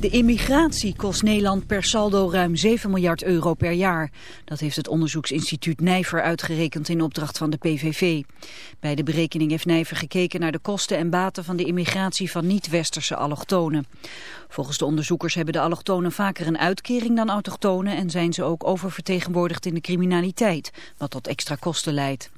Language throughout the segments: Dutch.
De immigratie kost Nederland per saldo ruim 7 miljard euro per jaar. Dat heeft het onderzoeksinstituut Nijver uitgerekend in opdracht van de PVV. Bij de berekening heeft Nijver gekeken naar de kosten en baten van de immigratie van niet-westerse allochtonen. Volgens de onderzoekers hebben de allochtonen vaker een uitkering dan autochtonen en zijn ze ook oververtegenwoordigd in de criminaliteit, wat tot extra kosten leidt.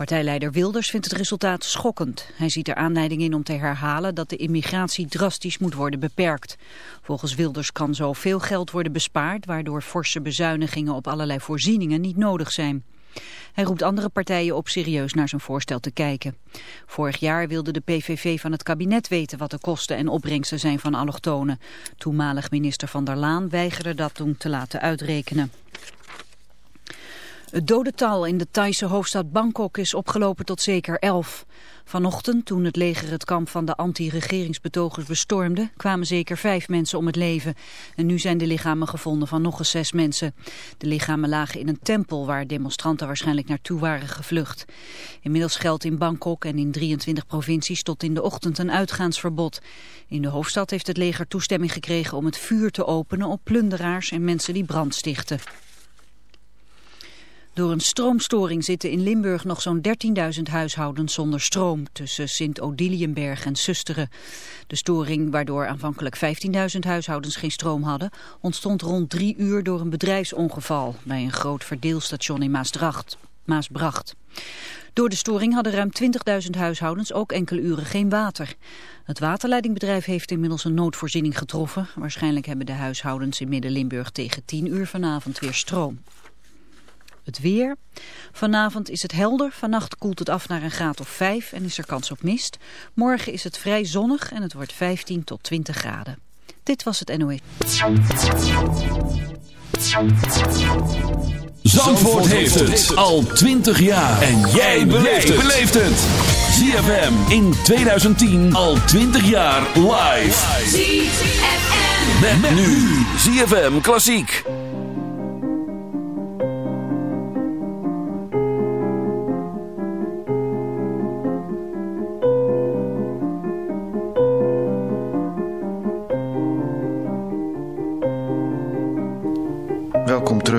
Partijleider Wilders vindt het resultaat schokkend. Hij ziet er aanleiding in om te herhalen dat de immigratie drastisch moet worden beperkt. Volgens Wilders kan zo veel geld worden bespaard, waardoor forse bezuinigingen op allerlei voorzieningen niet nodig zijn. Hij roept andere partijen op serieus naar zijn voorstel te kijken. Vorig jaar wilde de PVV van het kabinet weten wat de kosten en opbrengsten zijn van allochtonen. Toenmalig minister Van der Laan weigerde dat toen te laten uitrekenen. Het dodental in de Thaise hoofdstad Bangkok is opgelopen tot zeker elf. Vanochtend, toen het leger het kamp van de anti-regeringsbetogers bestormde, kwamen zeker vijf mensen om het leven. En nu zijn de lichamen gevonden van nog eens zes mensen. De lichamen lagen in een tempel waar demonstranten waarschijnlijk naartoe waren gevlucht. Inmiddels geldt in Bangkok en in 23 provincies tot in de ochtend een uitgaansverbod. In de hoofdstad heeft het leger toestemming gekregen om het vuur te openen op plunderaars en mensen die brand stichten. Door een stroomstoring zitten in Limburg nog zo'n 13.000 huishoudens zonder stroom tussen Sint-Odiliënberg en Susteren. De storing, waardoor aanvankelijk 15.000 huishoudens geen stroom hadden, ontstond rond drie uur door een bedrijfsongeval bij een groot verdeelstation in Maasbracht. Door de storing hadden ruim 20.000 huishoudens ook enkele uren geen water. Het waterleidingbedrijf heeft inmiddels een noodvoorziening getroffen. Waarschijnlijk hebben de huishoudens in Midden-Limburg tegen 10 uur vanavond weer stroom. Het weer. Vanavond is het helder. Vannacht koelt het af naar een graad of 5 en is er kans op mist. Morgen is het vrij zonnig en het wordt 15 tot 20 graden. Dit was het NOS. Zandvoort heeft het al 20 jaar. En jij beleeft het. ZFM in 2010 al 20 jaar live. ZFM. Met, nu ZFM Klassiek.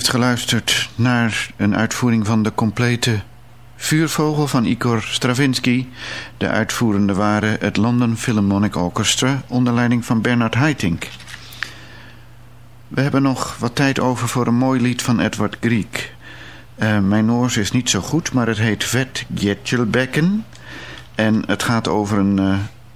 Heeft geluisterd naar een uitvoering van de complete Vuurvogel van Igor Stravinsky. De uitvoerende waren het London Philharmonic Orchestra onder leiding van Bernard Haitink. We hebben nog wat tijd over voor een mooi lied van Edward Grieg. Uh, mijn Noors is niet zo goed, maar het heet Vet Gjetjelbekken. En het gaat over een, uh,